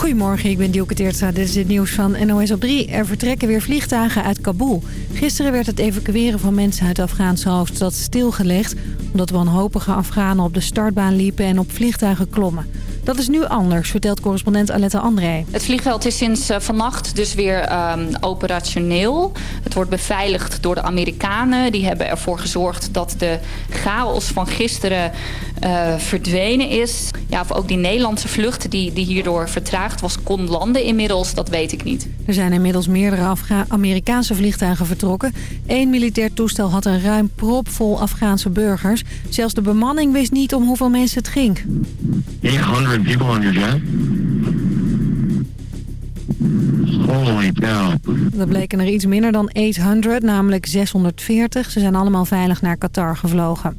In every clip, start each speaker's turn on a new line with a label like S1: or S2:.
S1: Goedemorgen, ik ben Dielke Teertstra. Dit is het nieuws van NOS op 3. Er vertrekken weer vliegtuigen uit Kabul. Gisteren werd het evacueren van mensen uit de Afghaanse hoofdstad stilgelegd... omdat wanhopige Afghanen op de startbaan liepen en op vliegtuigen klommen. Dat is nu anders, vertelt correspondent Aletta André.
S2: Het vliegveld is sinds uh, vannacht dus weer um, operationeel. Het wordt beveiligd door de Amerikanen. Die hebben ervoor gezorgd dat de chaos van gisteren uh, verdwenen is. Ja, of ook die Nederlandse vlucht die, die hierdoor vertraagd was, kon landen inmiddels, dat weet ik niet.
S1: Er zijn inmiddels meerdere Afga Amerikaanse vliegtuigen vertrokken. Eén militair toestel had een ruim propvol Afghaanse burgers. Zelfs de bemanning wist niet om hoeveel mensen het ging.
S3: 800 people on your jet? Holy cow.
S1: Dat bleken er iets minder dan 800, namelijk 640. Ze zijn allemaal veilig naar Qatar gevlogen.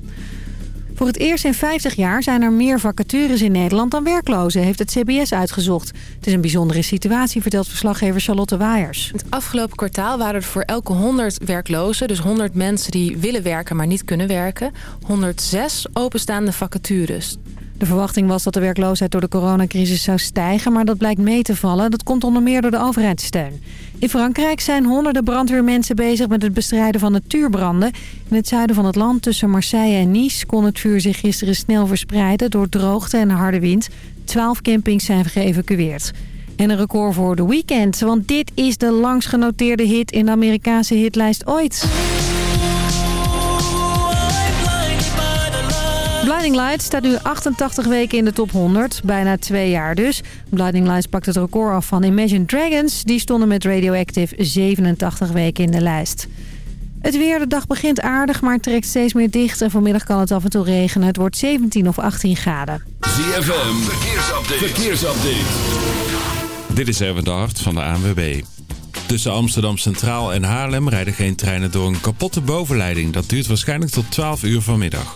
S1: Voor het eerst in 50 jaar zijn er meer vacatures in Nederland dan werklozen, heeft het CBS uitgezocht. Het is een bijzondere situatie, vertelt verslaggever Charlotte Waaiers.
S4: Het afgelopen kwartaal waren er voor elke 100 werklozen, dus 100 mensen die willen werken maar niet kunnen werken, 106 openstaande vacatures.
S1: De verwachting was dat de werkloosheid door de coronacrisis zou stijgen, maar dat blijkt mee te vallen. Dat komt onder meer door de overheidssteun. In Frankrijk zijn honderden brandweermensen bezig met het bestrijden van natuurbranden. In het zuiden van het land tussen Marseille en Nice kon het vuur zich gisteren snel verspreiden door droogte en harde wind. Twaalf campings zijn geëvacueerd. En een record voor de weekend, want dit is de langst genoteerde hit in de Amerikaanse hitlijst ooit. Blinding Lights staat nu 88 weken in de top 100. Bijna twee jaar dus. Blinding Lights pakt het record af van Imagine Dragons. Die stonden met Radioactive 87 weken in de lijst. Het weer, de dag begint aardig, maar trekt steeds meer dicht. En vanmiddag kan het af en toe regenen. Het wordt 17 of 18 graden.
S5: ZFM, verkeersupdate. verkeersupdate.
S6: Dit is Erwin de Hart van de ANWB. Tussen Amsterdam Centraal en Haarlem rijden geen treinen door een kapotte bovenleiding. Dat duurt waarschijnlijk tot 12 uur vanmiddag.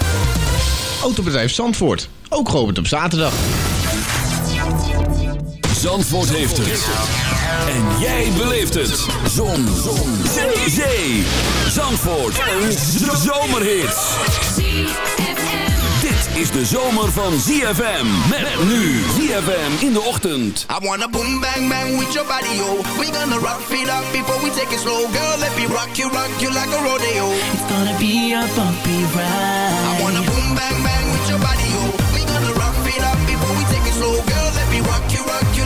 S7: Autobedrijf Zandvoort. Ook geopend op zaterdag.
S5: Zandvoort heeft het. En jij beleeft het. Zon. Zon. Zee. Zee. Zandvoort. Een zomerhit. Dit is de zomer van ZFM. Met nu ZFM in de ochtend.
S8: I wanna boom bang bang with your body, yo. We gonna rock it up before we take it slow. Girl, let me rock you, rock you like a rodeo.
S9: It's gonna be a bumpy ride.
S8: I wanna boom bang bang with your body, yo. We gonna rock it up before we take it slow. Girl, let me rock you, rock you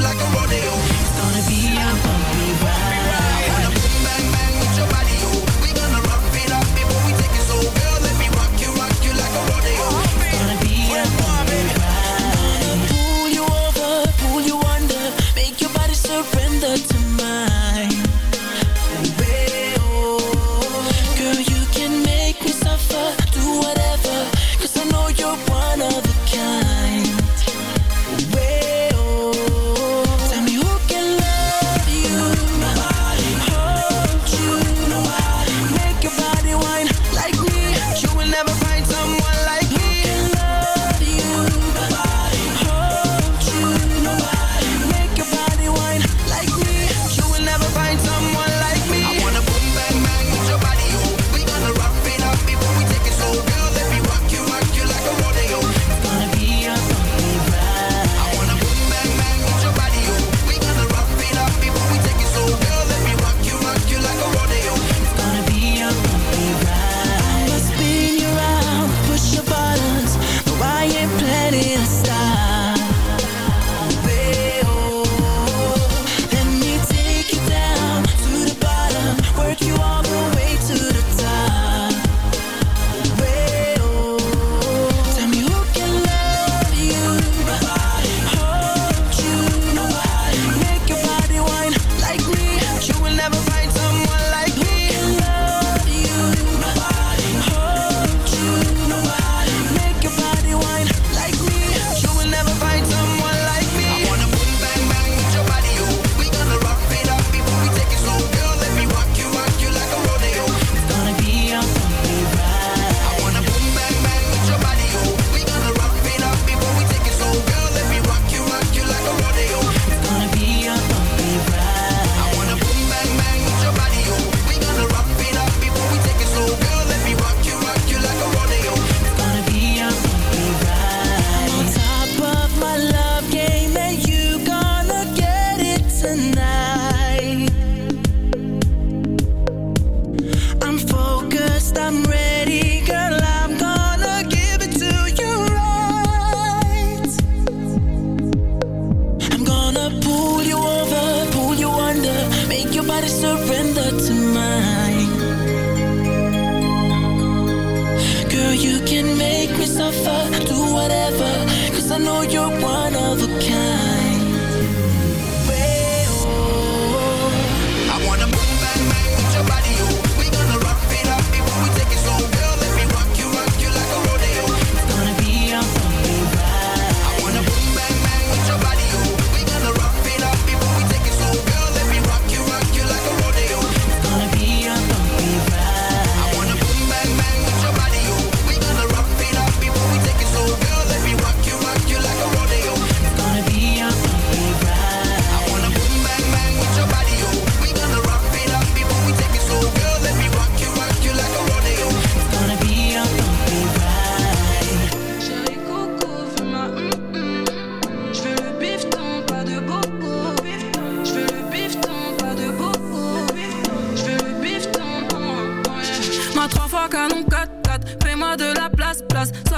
S10: I'm ready.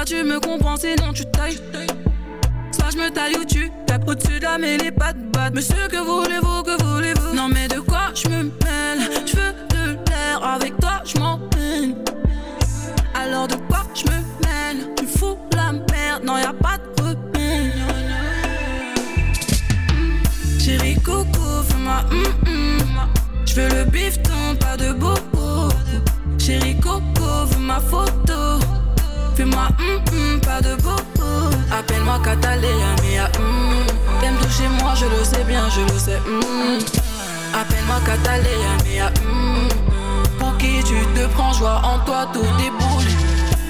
S10: Tu me comprends, sinon tu tailles. Soit je me taille ou tu tapes au-dessus de la mêlée, pas de batte. Monsieur, que voulez-vous, que voulez-vous? Non, mais de quoi je me mêle? Je veux de l'air, avec toi je m'en peine. Alors de quoi je me mêle? Tu fous la merde, non y'a pas de repère Chérie Coco, fais-moi hum hum. Je veux le bifton, pas de bobo Chérie Coco, veux ma photo Pas de bobo Appelle-moi Catalina, mia hum T'aimes toucher moi, je le sais bien, je le sais Appelle-moi Catalina, mia Pour qui tu te prends, joie en toi, tout déboule.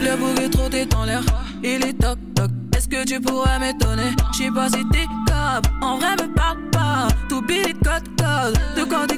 S10: Le bouc est trop dans l'air, il est toc toc Est-ce que tu pourrais m'étonner? J'sais pas si t'es capable, en vrai me parle pas. Tout billet code code, de quoi t'es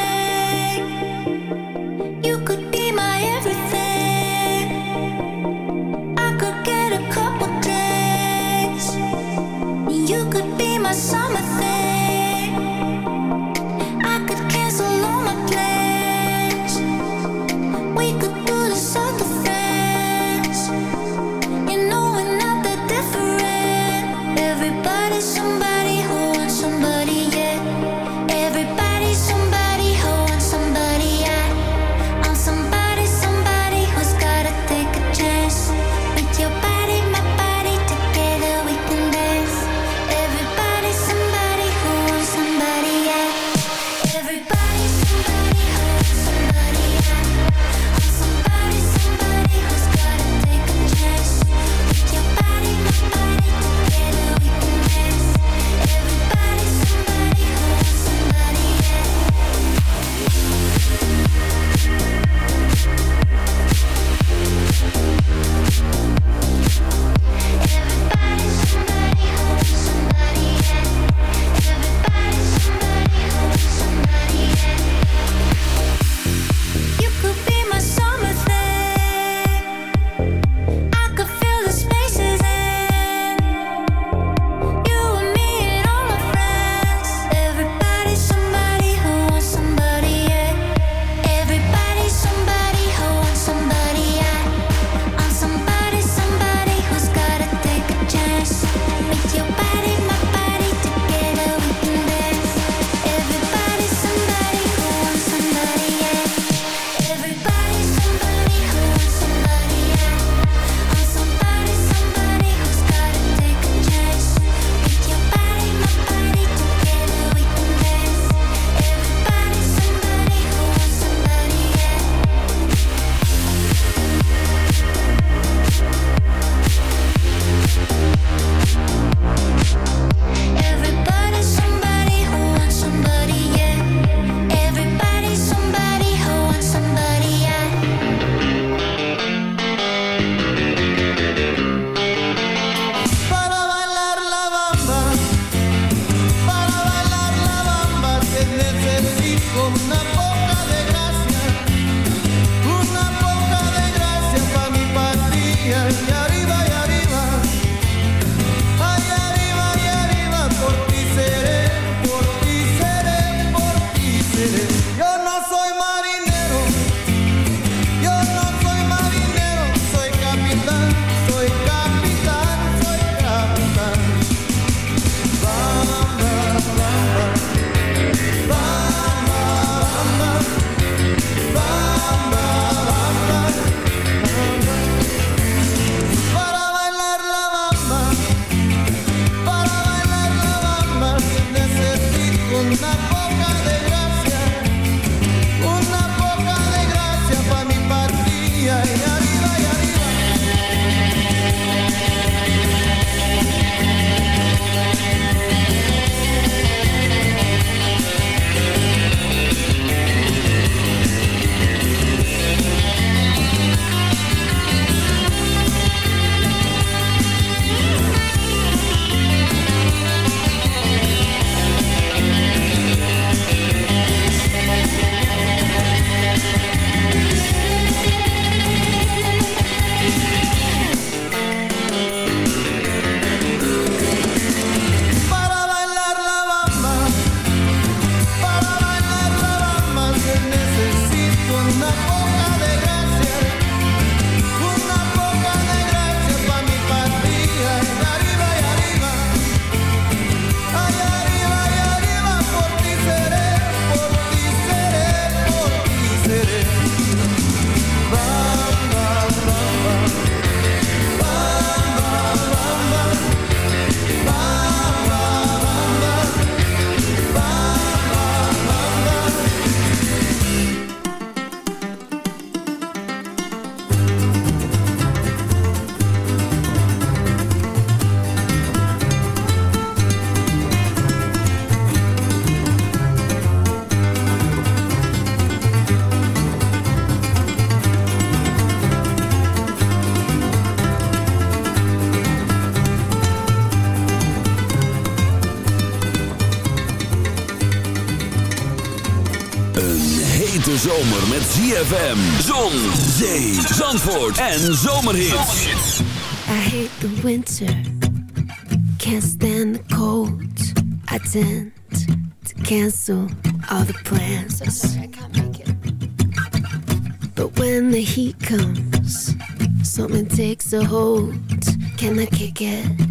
S5: ZFM, zon, zee, zandvoort en zomerhits.
S11: I hate the winter, can't stand the cold. I tend to cancel all the plans. I can't make it. But when the heat comes, something takes a hold. Can I kick it?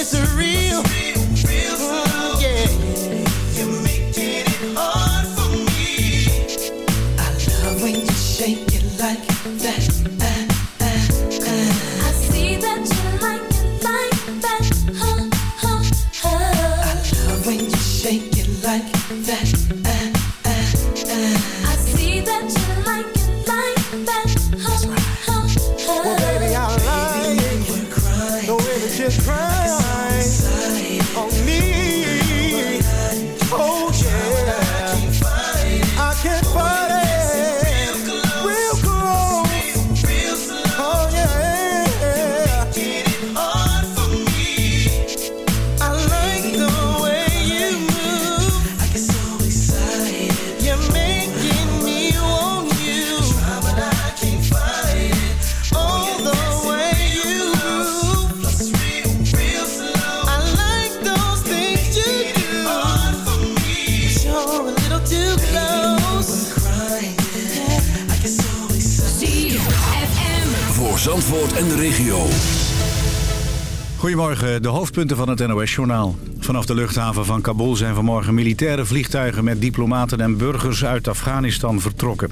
S12: misery.
S13: Goedemorgen, de hoofdpunten van het NOS-journaal. Vanaf de luchthaven van Kabul zijn vanmorgen militaire vliegtuigen... met diplomaten en burgers uit Afghanistan vertrokken.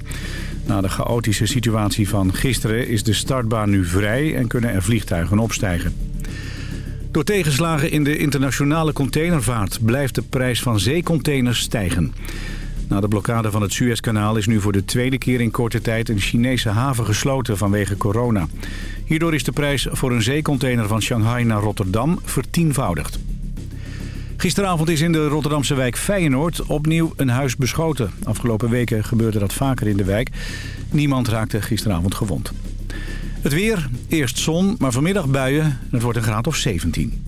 S13: Na de chaotische situatie van gisteren is de startbaan nu vrij... en kunnen er vliegtuigen opstijgen. Door tegenslagen in de internationale containervaart... blijft de prijs van zeecontainers stijgen. Na de blokkade van het Suezkanaal is nu voor de tweede keer in korte tijd een Chinese haven gesloten vanwege corona. Hierdoor is de prijs voor een zeecontainer van Shanghai naar Rotterdam vertienvoudigd. Gisteravond is in de Rotterdamse wijk Feyenoord opnieuw een huis beschoten. Afgelopen weken gebeurde dat vaker in de wijk. Niemand raakte gisteravond gewond. Het weer, eerst zon, maar vanmiddag buien. Het wordt een graad of 17.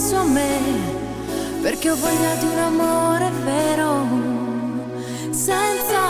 S14: promesso a me perché ho voglia di un amore vero senza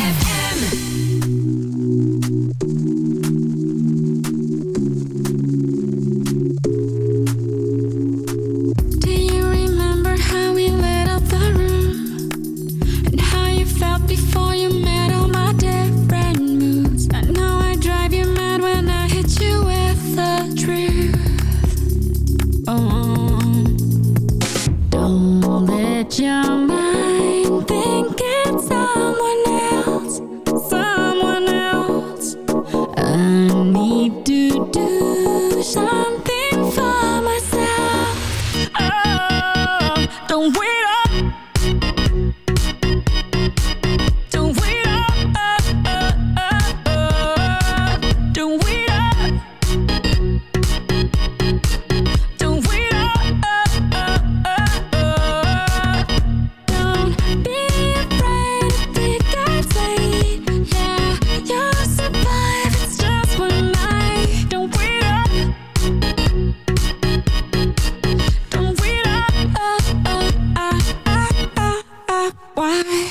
S14: Bye.